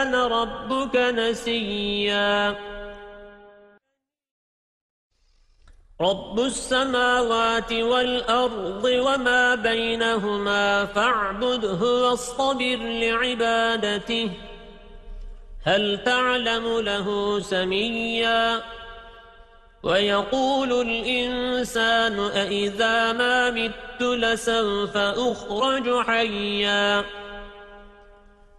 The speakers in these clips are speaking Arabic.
كان ربك نسيا. رب السماوات والأرض وما بينهما فاعبده واصطبر لعبادته. هل تعلم له سميا؟ ويقول الإنسان أئذا ما مت لسوف أخرج حيا.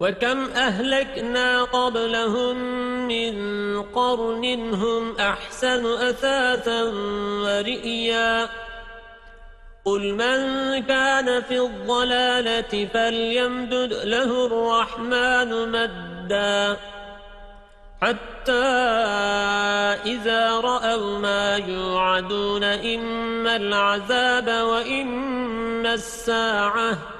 وَكَمْ أَهْلَكْنَا قَبْلَهُمْ مِنْ قَرْنٍ هُمْ أَحْسَنُ أَثَاثًا وَرِئْيًا. قل من كان في الضلالة فليمدد له الرحمن مدا. حتى إذا رأوا ما يوعدون إما العذاب وإما الساعة.